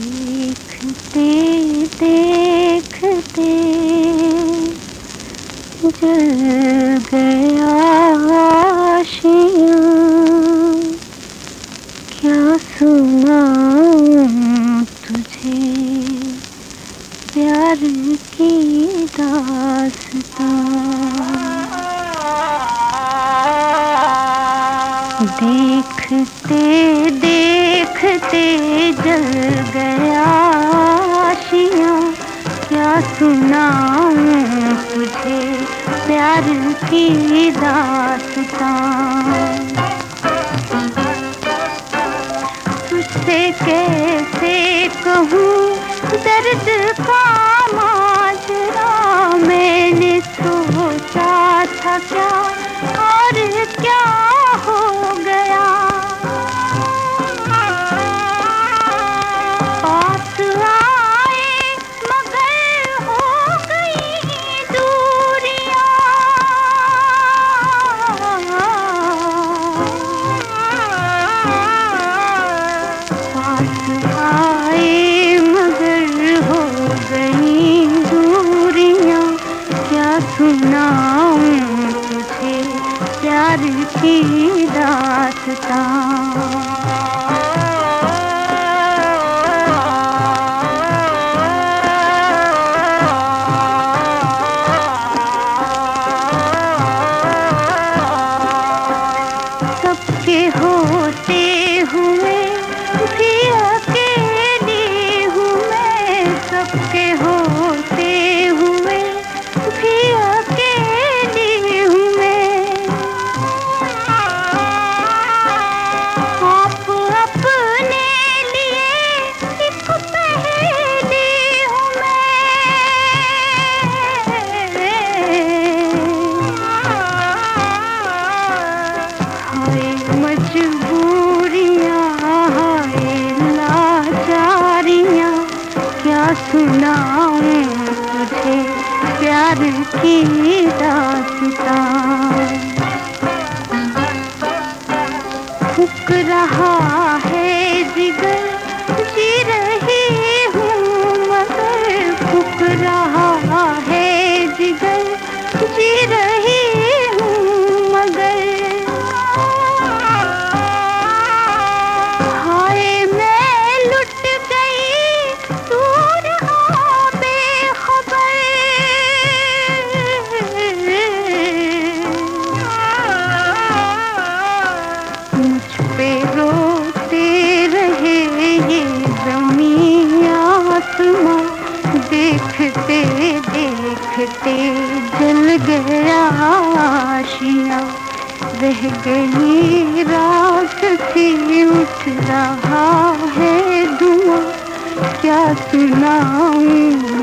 देखते देखते जल गया क्या सुनाऊं तुझे? प्यार की दास्तां। देखते देखते जल गया आशिया। क्या सुनाऊं तुझे, प्यार की दास्तां। तुझसे कैसे कहूँ, दर्द का की दासता सबके होते हुए अकेली सुनाऊं तुझे प्यार की दास्तां फुक रहा है जिगर, जी रही हूँ मगर फुक रहा जल गया आशिया रह गई रात थी उठ रहा है धुआँ। क्या सुनाऊं